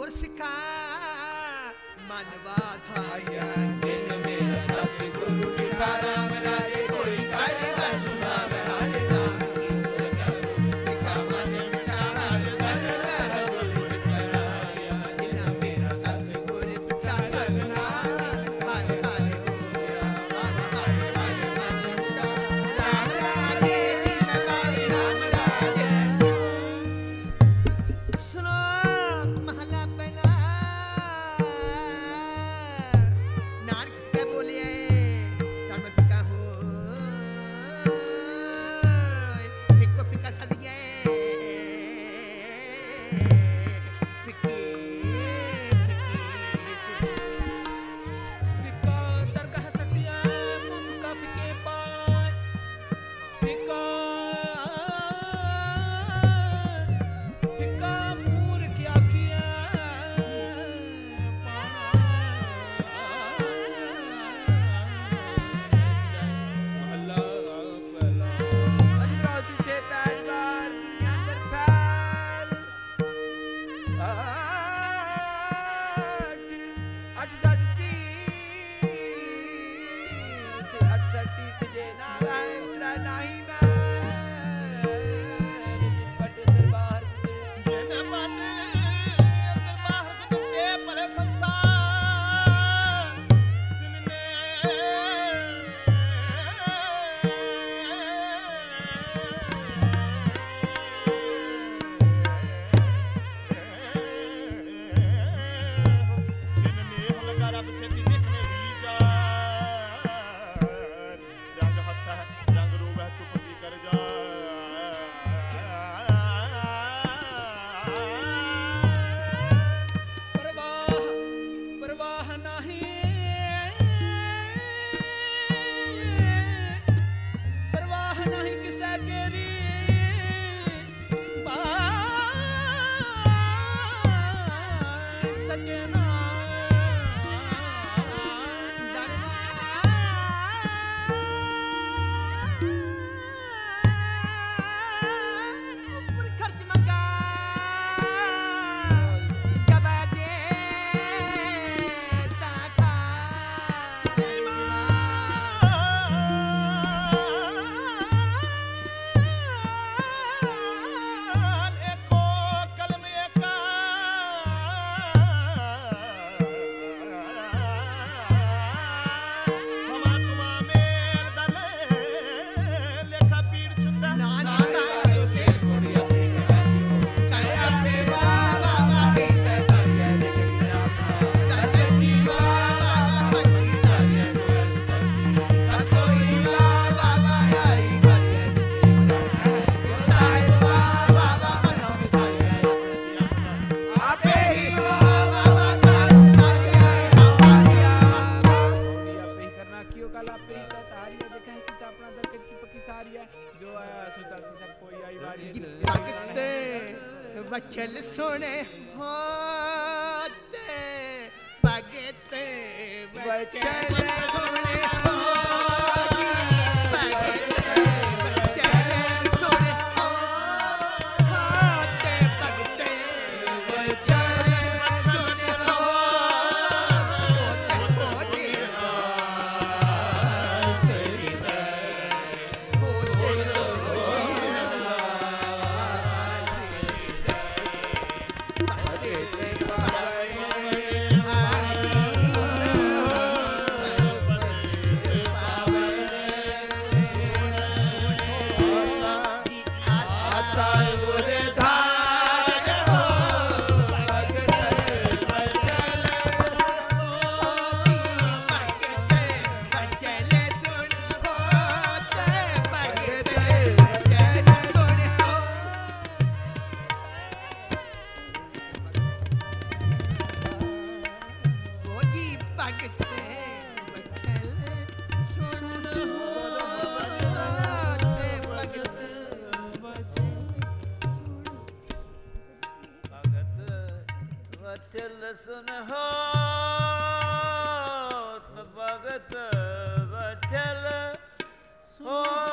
ਗੁਰ ਮਨਵਾ ਮਨ ਵਾਧਾਇਆ कला प्रीत तारी है देखा है कि अपना तो कच्ची पक्की सारी है जो आया सोचा से कोई आई बारी भगते बचल सोने होते भगते बचल ਲਸਨ ਹੋਤ ਭਗਤ ਵਚਲ ਸੋ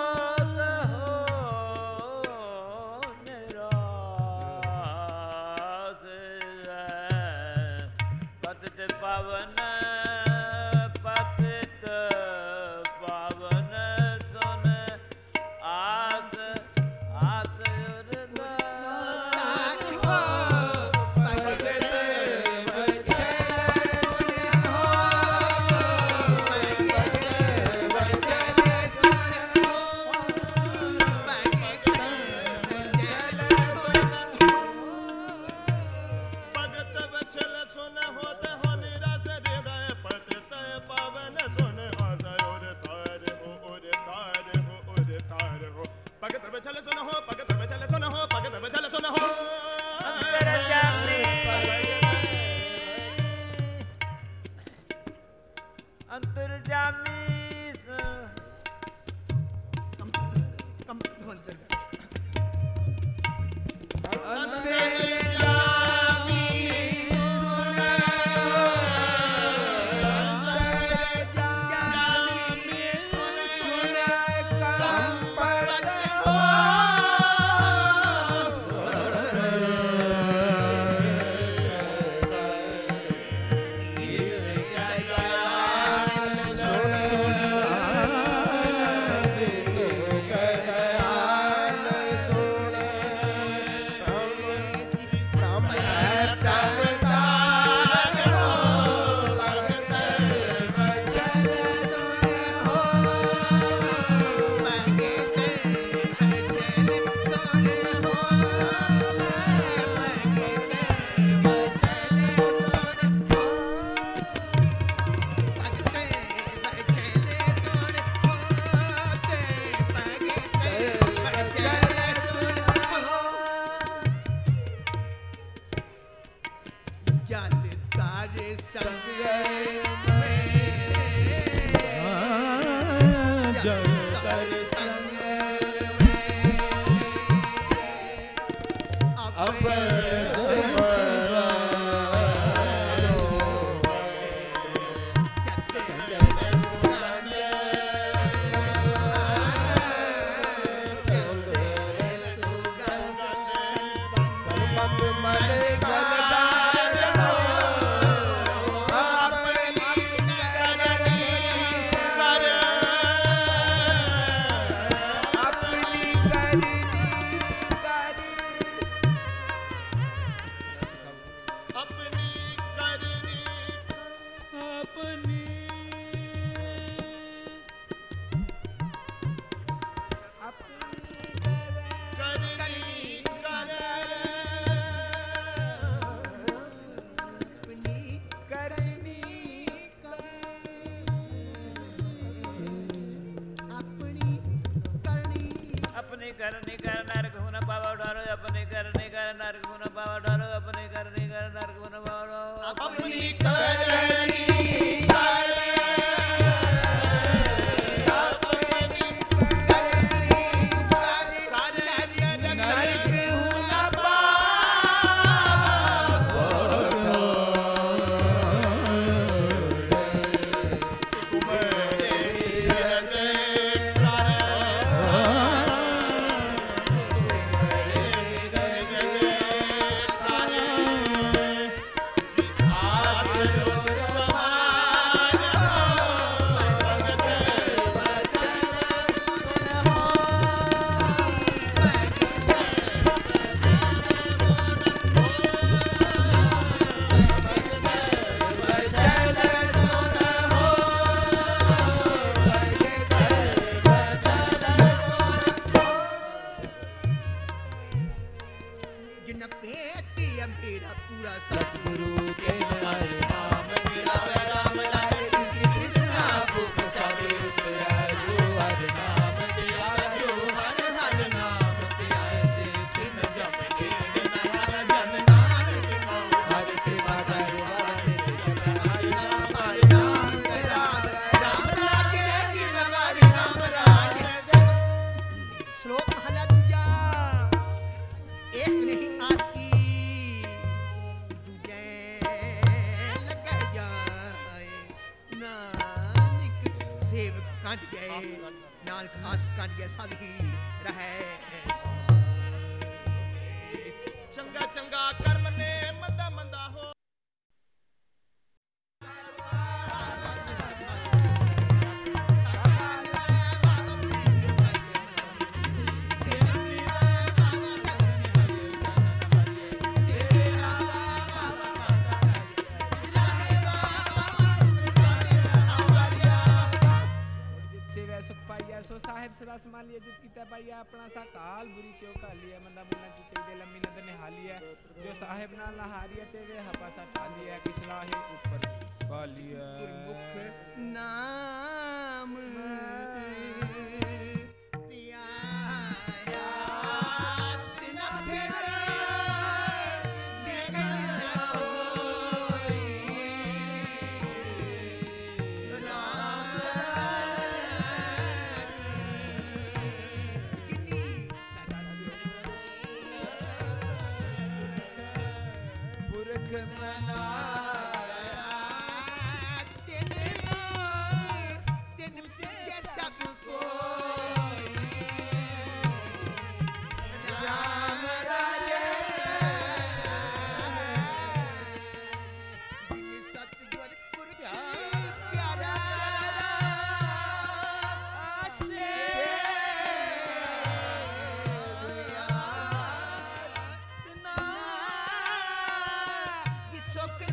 ਕਰਨੀ ਕਰ, ਨਰਕ ਹੁਨ ਪਾਵਾ ਡਾਰੋ ਆਪਣੇ ਕਰਨੀ ਕਰ, ਨਰਕ ਹੁਨ ਪਾਵਾ ਡਾਰੋ ਆਪਣੇ ਕਰਨੀ ਕਰ, ਨਰਕ ਹੁਨ ਪਾਵਾ ਡਾਰੋ ਆਪਣੀ ਕਰਨੀ ਪਾਈਆ ਆਪਣਾ ਸਾਕਾਲ ਬੁਰੀ ਕਿਉ ਕਾਲੀਆ ਮੰਦਾ ਮੁੰਨਾ ਚਿਚੇ ਦੇ ਲੰਮੀ ਨਦ ਨਿਹਾਲੀਆ ਜੋ ਸਾਹਿਬ ਨਾਲ ਨਹਾਰੀਆ ਤੇ ਵੇ ਹਪਾ ਸਾ ਟਾਲੀਆ ਪਿਛਲਾ ਹੀ ਉੱਪਰ ਪਾਲੀਆ ਗੁਰਮੁਖ ਨਾ ਮਨਾ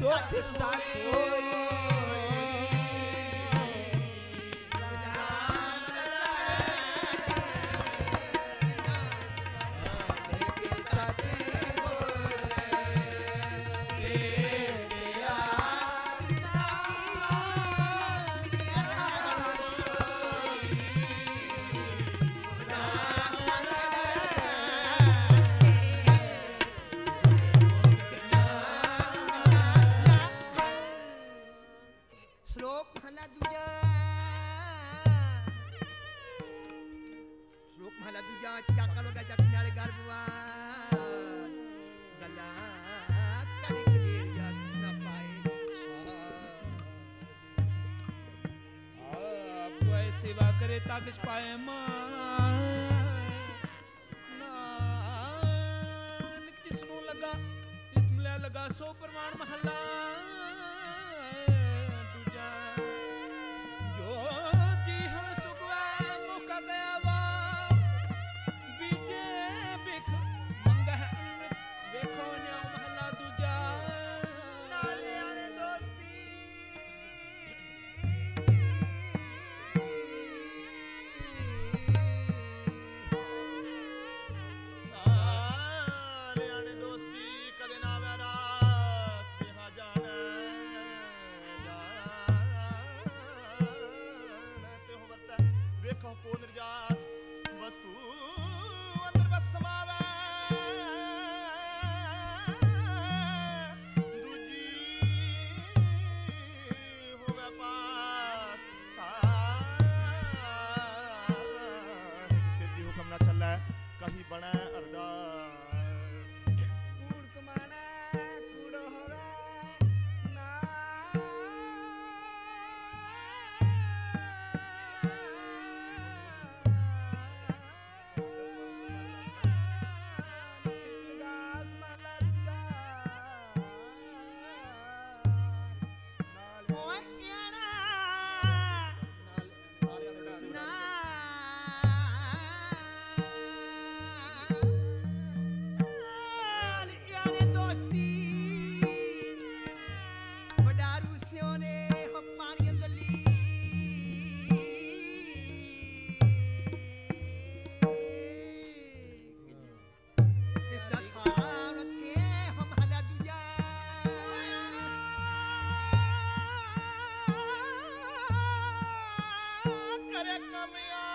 Sacou? Sacou? ਵਿੱਚ ਪਾਏ ਨਾਨਕ ਜਿਸ ਨੂੰ ਲਗਾ ਇਸ ਮਿਲਿਆ ਲਗਾ ਸੋ ਪ੍ਰਮਾਣ ਮਹੱਲਾ। ਕਹੀ ਬਣਾ me up.